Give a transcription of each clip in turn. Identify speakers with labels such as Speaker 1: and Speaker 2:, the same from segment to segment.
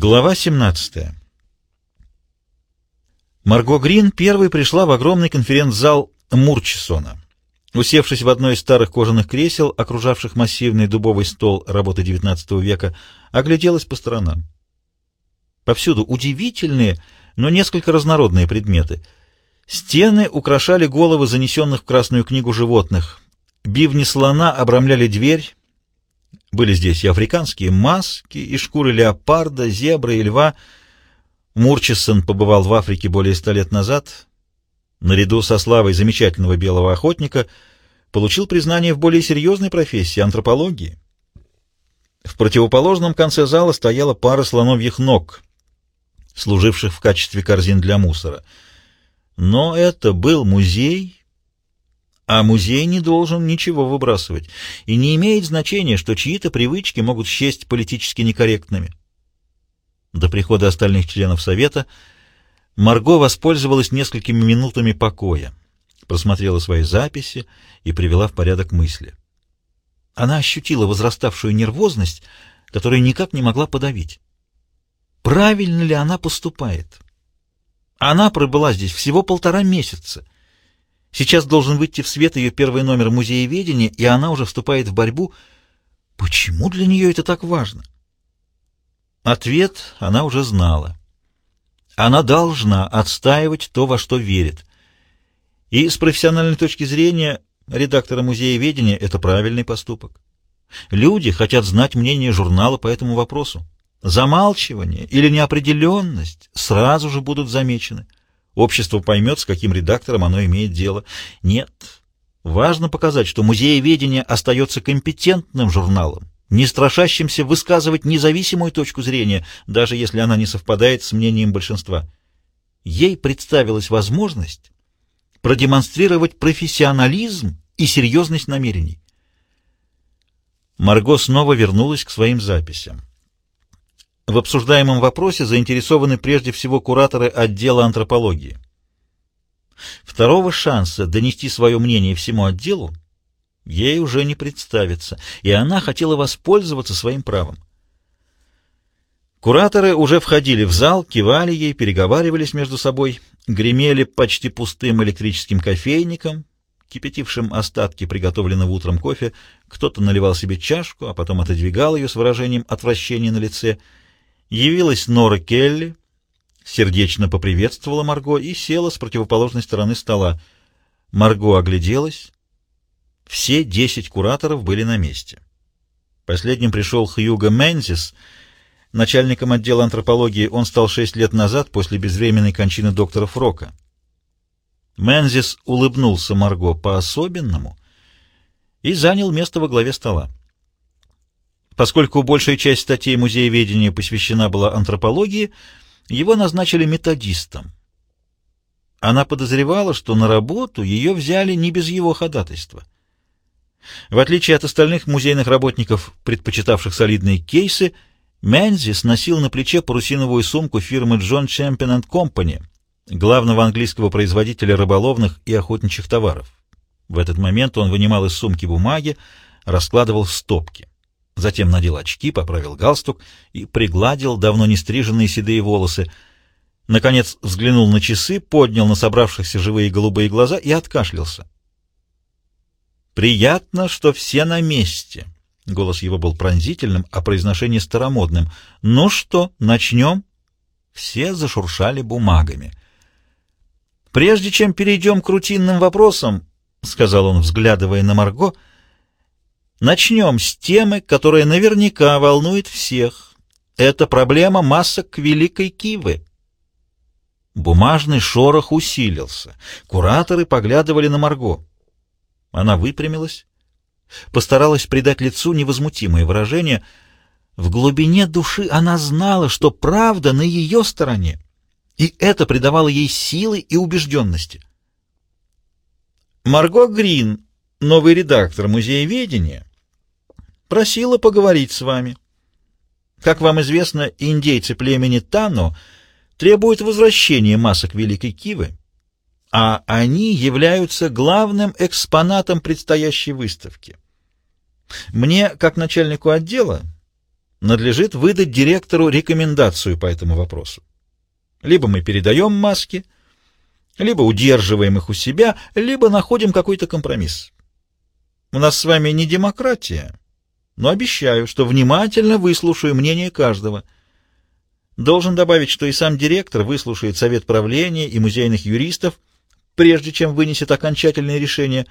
Speaker 1: Глава 17. Марго Грин первой пришла в огромный конференц-зал Мурчисона. Усевшись в одно из старых кожаных кресел, окружавших массивный дубовый стол работы XIX века, огляделась по сторонам. Повсюду удивительные, но несколько разнородные предметы. Стены украшали головы занесенных в Красную книгу животных. Бивни слона обрамляли дверь, были здесь и африканские маски, и шкуры леопарда, зебры и льва. Мурчисон побывал в Африке более ста лет назад. Наряду со славой замечательного белого охотника получил признание в более серьезной профессии — антропологии. В противоположном конце зала стояла пара слоновьих ног, служивших в качестве корзин для мусора. Но это был музей а музей не должен ничего выбрасывать, и не имеет значения, что чьи-то привычки могут счесть политически некорректными. До прихода остальных членов Совета Марго воспользовалась несколькими минутами покоя, просмотрела свои записи и привела в порядок мысли. Она ощутила возраставшую нервозность, которую никак не могла подавить. Правильно ли она поступает? Она пробыла здесь всего полтора месяца — Сейчас должен выйти в свет ее первый номер музееведения, и она уже вступает в борьбу. Почему для нее это так важно? Ответ она уже знала. Она должна отстаивать то, во что верит. И с профессиональной точки зрения редактора музееведения это правильный поступок. Люди хотят знать мнение журнала по этому вопросу. Замалчивание или неопределенность сразу же будут замечены. Общество поймет, с каким редактором оно имеет дело. Нет. Важно показать, что музееведение остается компетентным журналом, не страшащимся высказывать независимую точку зрения, даже если она не совпадает с мнением большинства. Ей представилась возможность продемонстрировать профессионализм и серьезность намерений. Марго снова вернулась к своим записям. В обсуждаемом вопросе заинтересованы прежде всего кураторы отдела антропологии. Второго шанса донести свое мнение всему отделу ей уже не представится, и она хотела воспользоваться своим правом. Кураторы уже входили в зал, кивали ей, переговаривались между собой, гремели почти пустым электрическим кофейником, кипятившим остатки приготовленного утром кофе, кто-то наливал себе чашку, а потом отодвигал ее с выражением отвращения на лице — Явилась Нора Келли, сердечно поприветствовала Марго и села с противоположной стороны стола. Марго огляделась. Все десять кураторов были на месте. Последним пришел Хьюго Мензис, начальником отдела антропологии. Он стал шесть лет назад после безвременной кончины доктора Фрока. Мензис улыбнулся Марго по-особенному и занял место во главе стола. Поскольку большая часть статей музееведения посвящена была антропологии, его назначили методистом. Она подозревала, что на работу ее взяли не без его ходатайства. В отличие от остальных музейных работников, предпочитавших солидные кейсы, Мензис носил на плече парусиновую сумку фирмы John Champion Company, главного английского производителя рыболовных и охотничьих товаров. В этот момент он вынимал из сумки бумаги, раскладывал стопки. Затем надел очки, поправил галстук и пригладил давно не стриженные седые волосы. Наконец взглянул на часы, поднял на собравшихся живые голубые глаза и откашлялся. «Приятно, что все на месте». Голос его был пронзительным, а произношение старомодным. «Ну что, начнем?» Все зашуршали бумагами. «Прежде чем перейдем к рутинным вопросам», — сказал он, взглядывая на Марго, — Начнем с темы, которая наверняка волнует всех. Это проблема масок Великой Кивы. Бумажный шорох усилился. Кураторы поглядывали на Марго. Она выпрямилась, постаралась придать лицу невозмутимое выражение. В глубине души она знала, что правда на ее стороне, и это придавало ей силы и убежденности. Марго Грин, новый редактор музееведения, просила поговорить с вами. Как вам известно, индейцы племени Тано требуют возвращения масок Великой Кивы, а они являются главным экспонатом предстоящей выставки. Мне, как начальнику отдела, надлежит выдать директору рекомендацию по этому вопроу. Либо мы передаем маски, либо удерживаем их у себя, либо находим какой-то компромисс. У нас с вами не демократия, но обещаю, что внимательно выслушаю мнение каждого. Должен добавить, что и сам директор выслушает совет правления и музейных юристов, прежде чем вынесет окончательное решение,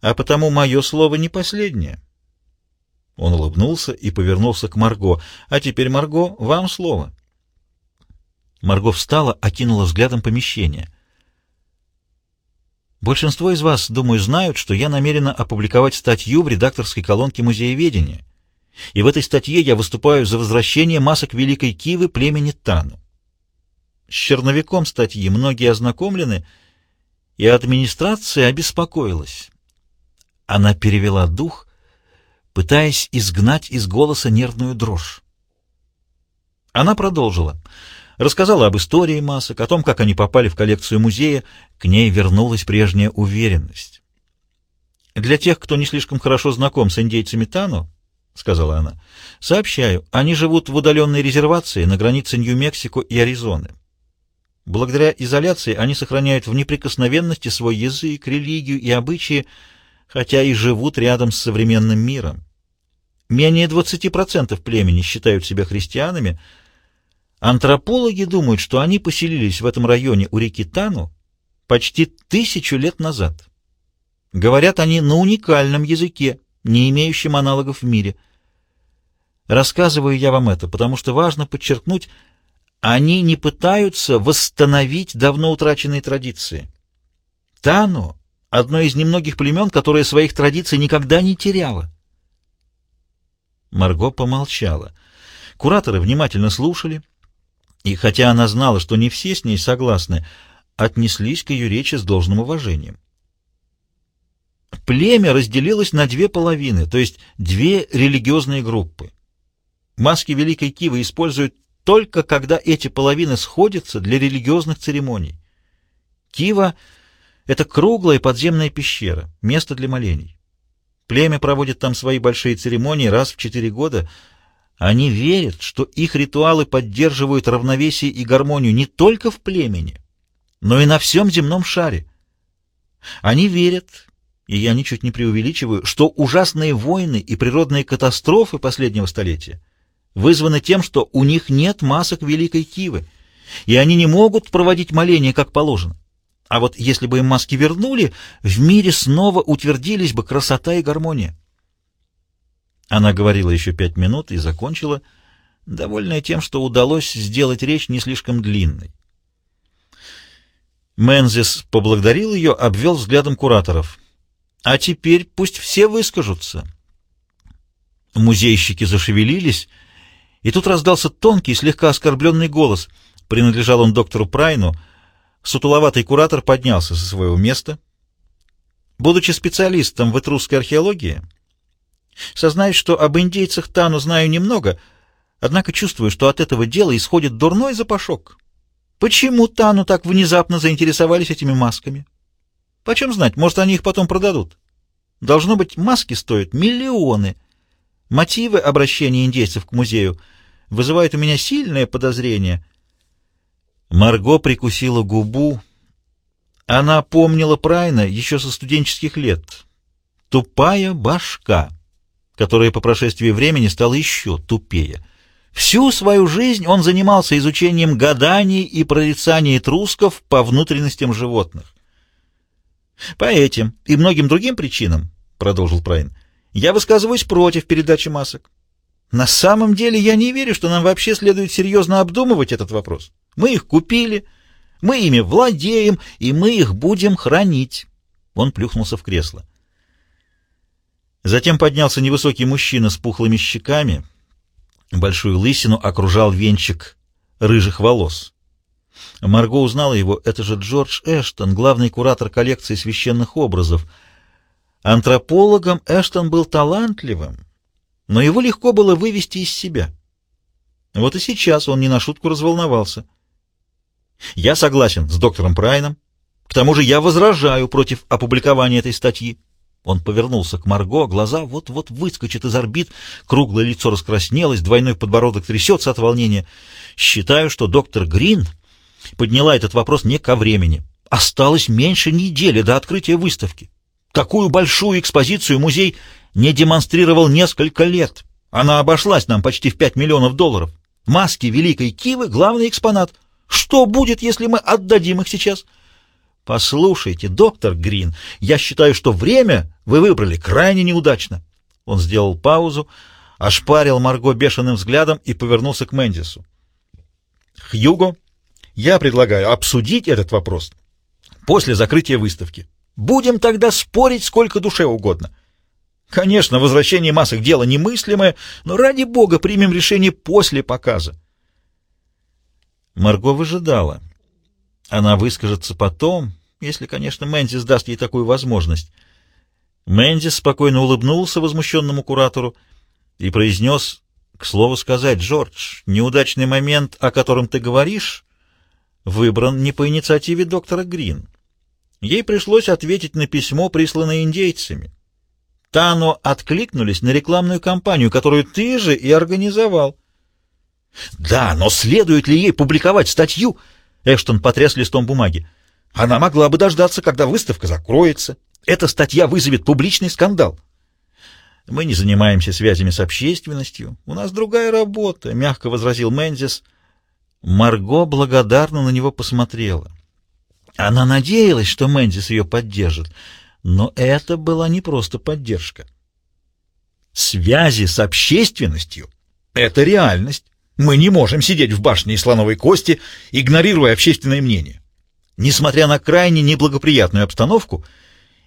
Speaker 1: а потому мое слово не последнее. Он улыбнулся и повернулся к Марго. «А теперь, Марго, вам слово». Марго встала, окинула взглядом помещение. Большинство из вас, думаю, знают, что я намерена опубликовать статью в редакторской колонке Музееведения. И в этой статье я выступаю за возвращение масок Великой Кивы племени Тану. С черновиком статьи многие ознакомлены, и администрация обеспокоилась. Она перевела дух, пытаясь изгнать из голоса нервную дрожь. Она продолжила. Рассказала об истории масок, о том, как они попали в коллекцию музея. К ней вернулась прежняя уверенность. «Для тех, кто не слишком хорошо знаком с индейцами Тану, — сказала она, — сообщаю, они живут в удаленной резервации на границе Нью-Мексико и Аризоны. Благодаря изоляции они сохраняют в неприкосновенности свой язык, религию и обычаи, хотя и живут рядом с современным миром. Менее 20% племени считают себя христианами — Антропологи думают, что они поселились в этом районе у реки Тану почти тысячу лет назад. Говорят они на уникальном языке, не имеющем аналогов в мире. Рассказываю я вам это, потому что важно подчеркнуть, они не пытаются восстановить давно утраченные традиции. Тану — одно из немногих племен, которое своих традиций никогда не теряло. Марго помолчала. Кураторы внимательно слушали — и хотя она знала, что не все с ней согласны, отнеслись к ее речи с должным уважением. Племя разделилось на две половины, то есть две религиозные группы. Маски Великой Кивы используют только когда эти половины сходятся для религиозных церемоний. Кива — это круглая подземная пещера, место для молений. Племя проводит там свои большие церемонии раз в четыре года — они верят, что их ритуалы поддерживают равновесие и гармонию не только в племени, но и на всем земном шаре. Они верят, и я ничуть не преувеличиваю, что ужасные войны и природные катастрофы последнего столетия вызваны тем, что у них нет масок Великой Кивы, и они не могут проводить моления как положено. А вот если бы им маски вернули, в мире снова утвердились бы красота и гармония. Она говорила еще пять минут и закончила, довольная тем, что удалось сделать речь не слишком длинной. Мензис поблагодарил ее, обвел взглядом кураторов. «А теперь пусть все выскажутся». Музейщики зашевелились, и тут раздался тонкий, слегка оскорбленный голос. Принадлежал он доктору Прайну. Сутуловатый куратор поднялся со своего места. Будучи специалистом в этрусской археологии, Сознаюсь, что об индейцах Тану знаю немного, однако чувствую, что от этого дела исходит дурной запашок. Почему Тану так внезапно заинтересовались этими масками? Почем знать, может, они их потом продадут? Должно быть, маски стоят миллионы. Мотивы обращения индейцев к музею вызывают у меня сильное подозрение. Марго прикусила губу. Она помнила Прайна еще со студенческих лет. Тупая башка которое по прошествии времени стало еще тупее. Всю свою жизнь он занимался изучением гаданий и прорицаний трусков по внутренностям животных. «По этим и многим другим причинам, — продолжил Прайн, — я высказываюсь против передачи масок. На самом деле я не верю, что нам вообще следует серьезно обдумывать этот вопрос. Мы их купили, мы ими владеем, и мы их будем хранить». Он плюхнулся в кресло. Затем поднялся невысокий мужчина с пухлыми щеками. Большую лысину окружал венчик рыжих волос. Марго узнала его. Это же Джордж Эштон, главный куратор коллекции священных образов. Антропологом Эштон был талантливым, но его легко было вывести из себя. Вот и сейчас он не на шутку разволновался. «Я согласен с доктором Прайном. К тому же я возражаю против опубликования этой статьи. Он повернулся к Марго, глаза вот-вот выскочат из орбит, круглое лицо раскраснелось, двойной подбородок трясется от волнения. Считаю, что доктор Грин подняла этот вопрос не ко времени. Осталось меньше недели до открытия выставки. Такую большую экспозицию музей не демонстрировал несколько лет. Она обошлась нам почти в 5 миллионов долларов. Маски Великой Кивы — главный экспонат. Что будет, если мы отдадим их сейчас? Послушайте, доктор Грин, я считаю, что время вы выбрали крайне неудачно. Он сделал паузу, ошпарил Марго бешеным взглядом и повернулся к Мендису. Хьюго, я предлагаю обсудить этот вопрос после закрытия выставки. Будем тогда спорить сколько душе угодно. Конечно, возвращение масок — дело немыслимое, но ради бога примем решение после показа. Марго выжидала. Она выскажется потом, если, конечно, Мэнзис даст ей такую возможность. Мэнзис спокойно улыбнулся возмущенному куратору и произнес, к слову сказать, Джордж, неудачный момент, о котором ты говоришь, выбран не по инициативе доктора Грин. Ей пришлось ответить на письмо, присланное индейцами. Тано откликнулись на рекламную кампанию, которую ты же и организовал. Да, но следует ли ей публиковать статью? Эштон потряс листом бумаги. Она могла бы дождаться, когда выставка закроется. Эта статья вызовет публичный скандал. Мы не занимаемся связями с общественностью. У нас другая работа, мягко возразил Мензис. Марго благодарно на него посмотрела. Она надеялась, что Мэнзис ее поддержит, но это была не просто поддержка. Связи с общественностью — это реальность. Мы не можем сидеть в башне из слоновой кости, игнорируя общественное мнение. Несмотря на крайне неблагоприятную обстановку,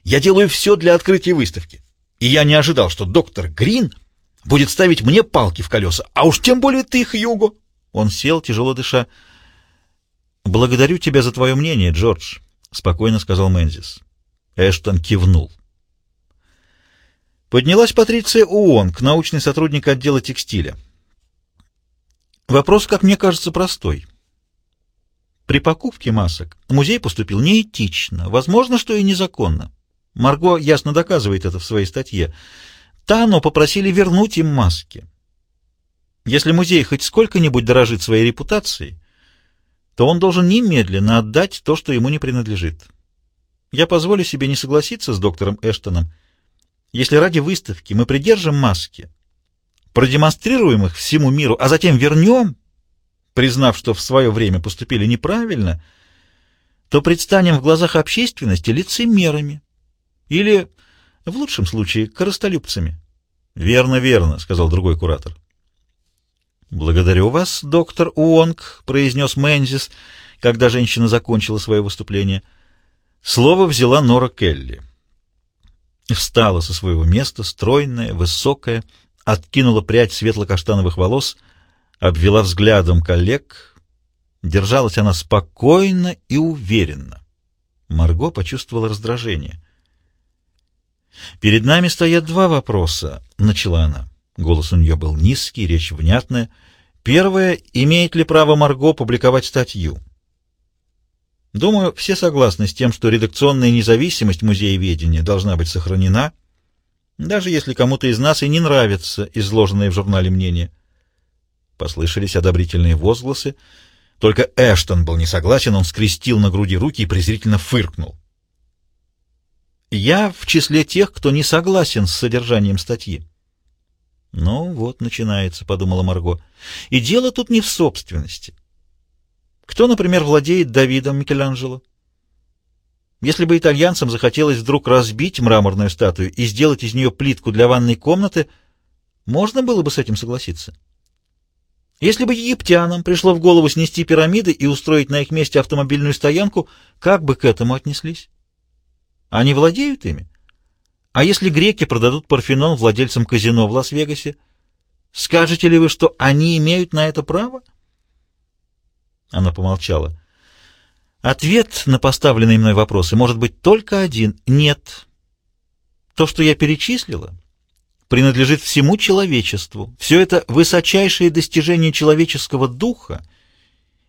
Speaker 1: я делаю все для открытия выставки. И я не ожидал, что доктор Грин будет ставить мне палки в колеса, а уж тем более ты, Хьюго. Он сел, тяжело дыша. «Благодарю тебя за твое мнение, Джордж», — спокойно сказал Мэнзис. Эштон кивнул. Поднялась Патриция Уонг, научный сотрудник отдела текстиля. Вопрос, как мне кажется, простой. При покупке масок музей поступил неэтично, возможно, что и незаконно. Марго ясно доказывает это в своей статье. Тано попросили вернуть им маски. Если музей хоть сколько-нибудь дорожит своей репутацией, то он должен немедленно отдать то, что ему не принадлежит. Я позволю себе не согласиться с доктором Эштоном. Если ради выставки мы придержим маски, продемонстрируем их всему миру, а затем вернем, признав, что в свое время поступили неправильно, то предстанем в глазах общественности лицемерами или, в лучшем случае, коростолюбцами. — Верно, верно, — сказал другой куратор. «Благодарю вас, доктор Уонг», — произнес Мэнзис, когда женщина закончила свое выступление. Слово взяла Нора Келли. Встала со своего места, стройная, высокая, откинула прядь светло-каштановых волос, обвела взглядом коллег. Держалась она спокойно и уверенно. Марго почувствовала раздражение. «Перед нами стоят два вопроса», — начала она. Голос у нее был низкий, речь внятная. Первое, имеет ли право Марго публиковать статью? Думаю, все согласны с тем, что редакционная независимость музееведения должна быть сохранена, даже если кому-то из нас и не нравится изложенное в журнале мнение. Послышались одобрительные возгласы. Только Эштон был не согласен, он скрестил на груди руки и презрительно фыркнул. Я в числе тех, кто не согласен с содержанием статьи. «Ну вот, начинается», — подумала Марго. «И дело тут не в собственности. Кто, например, владеет Давидом Микеланджело? Если бы итальянцам захотелось вдруг разбить мраморную статую и сделать из нее плитку для ванной комнаты, можно было бы с этим согласиться. Если бы египтянам пришло в голову снести пирамиды и устроить на их месте автомобильную стоянку, как бы к этому отнеслись? Они владеют ими? А если греки продадут Парфенон владельцам казино в Лас-Вегасе, скажете ли вы, что они имеют на это право? Она помолчала. Ответ на поставленные мной вопросы может быть только один — нет. То, что я перечислила, принадлежит всему человечеству. Все это высочайшие достижения человеческого духа,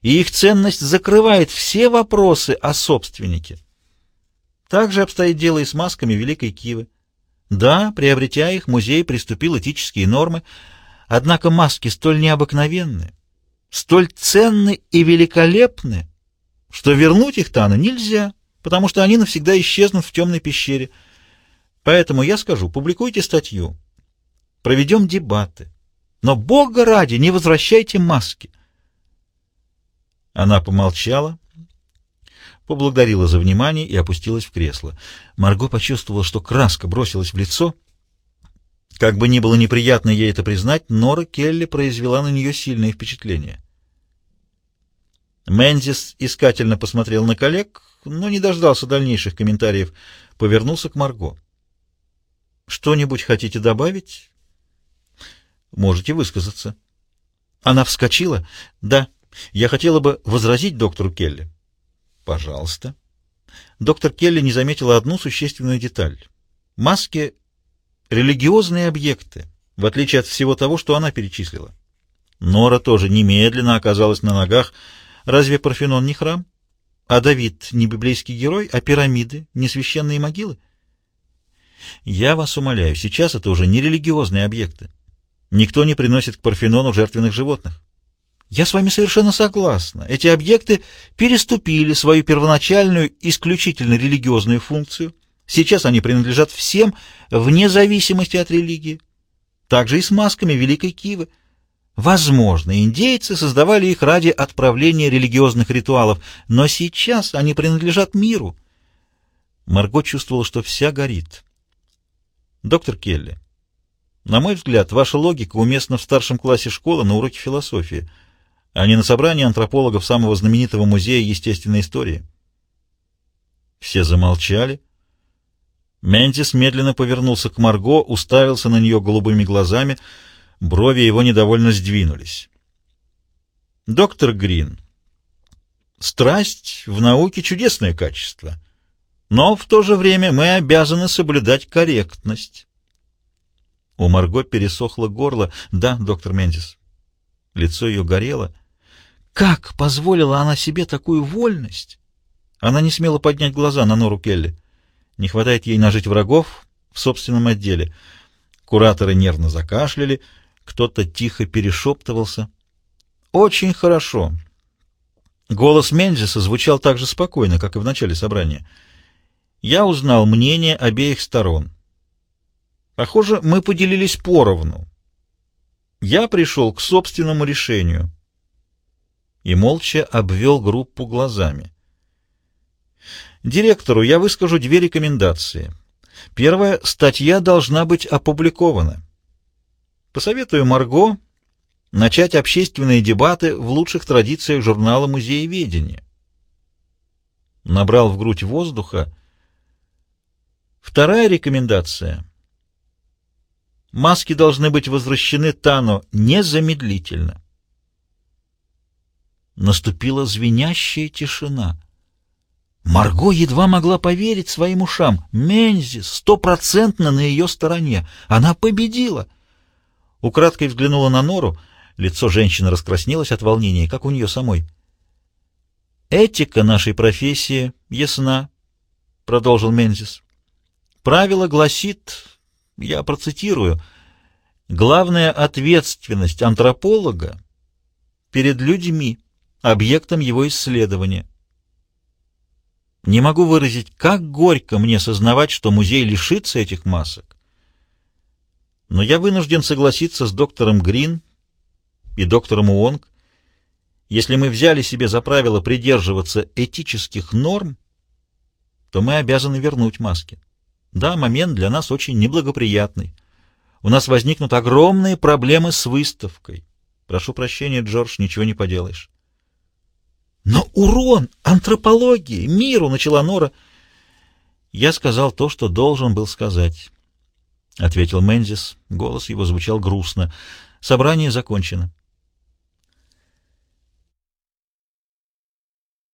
Speaker 1: и их ценность закрывает все вопросы о собственнике. Так же обстоит дело и с масками Великой Кивы. Да, приобретя их, музей приступил этические нормы, однако маски столь необыкновенны, столь ценны и великолепны, что вернуть их Тана нельзя, потому что они навсегда исчезнут в темной пещере. Поэтому я скажу, публикуйте статью, проведем дебаты, но, Бога ради, не возвращайте маски. Она помолчала, поблагодарила за внимание и опустилась в кресло. Марго почувствовала, что краска бросилась в лицо. Как бы ни было неприятно ей это признать, Нора Келли произвела на нее сильное впечатление. Мензис искательно посмотрел на коллег, но не дождался дальнейших комментариев, повернулся к Марго. «Что-нибудь хотите добавить?» «Можете высказаться». Она вскочила. «Да, я хотела бы возразить доктору Келли». Пожалуйста. Доктор Келли не заметила одну существенную деталь. Маски — религиозные объекты, в отличие от всего того, что она перечислила. Нора тоже немедленно оказалась на ногах. Разве Парфенон не храм? А Давид не библейский герой, а пирамиды, не священные могилы? Я вас умоляю, сейчас это уже не религиозные объекты. Никто не приносит к Парфенону жертвенных животных. Я с вами совершенно согласна. Эти объекты переступили свою первоначальную, исключительно религиозную функцию. Сейчас они принадлежат всем, вне зависимости от религии. Также и с масками Великой Кивы. Возможно, индейцы создавали их ради отправления религиозных ритуалов, но сейчас они принадлежат миру. Марго чувствовала, что вся горит. Доктор Келли, на мой взгляд, ваша логика уместна в старшем классе школы на уроке философии — а не на собрании антропологов самого знаменитого музея естественной истории. Все замолчали. Ментис медленно повернулся к Марго, уставился на нее голубыми глазами, брови его недовольно сдвинулись. «Доктор Грин, страсть в науке — чудесное качество, но в то же время мы обязаны соблюдать корректность». У Марго пересохло горло. «Да, доктор Мендис». Лицо ее горело — как позволила она себе такую вольность? Она не смела поднять глаза на Нору Келли. Не хватает ей нажить врагов в собственном отделе. Кураторы нервно закашляли, кто-то тихо перешептывался. «Очень хорошо». Голос Менджеса звучал так же спокойно, как и в начале собрания. «Я узнал мнение обеих сторон. Похоже, мы поделились поровну. Я пришел к собственному решению» и молча обвел группу глазами. Директору я выскажу две рекомендации. Первая — статья должна быть опубликована. Посоветую Марго начать общественные дебаты в лучших традициях журнала «Музееведение». Набрал в грудь воздуха. Вторая рекомендация. Маски должны быть возвращены Тану незамедлительно. Наступила звенящая тишина. Марго едва могла поверить своим ушам. Мензи стопроцентно на ее стороне. Она победила. Украдкой взглянула на Нору. Лицо женщины раскраснелось от волнения, как у нее самой. «Этика нашей профессии ясна», — продолжил Мензис. «Правило гласит, я процитирую, главная ответственность антрополога перед людьми» объектом его исследования. Не могу выразить, как горько мне сознавать, что музей лишится этих масок. Но я вынужден согласиться с доктором Грин и доктором Уонг. Если мы взяли себе за правило придерживаться этических норм, то мы обязаны вернуть маски. Да, момент для нас очень неблагоприятный. У нас возникнут огромные проблемы с выставкой. Прошу прощения, Джордж, ничего не поделаешь. Но урон антропологии, миру, начала Нора. Я сказал то, что должен был сказать, ответил Мензис. Голос его звучал грустно. Собрание закончено.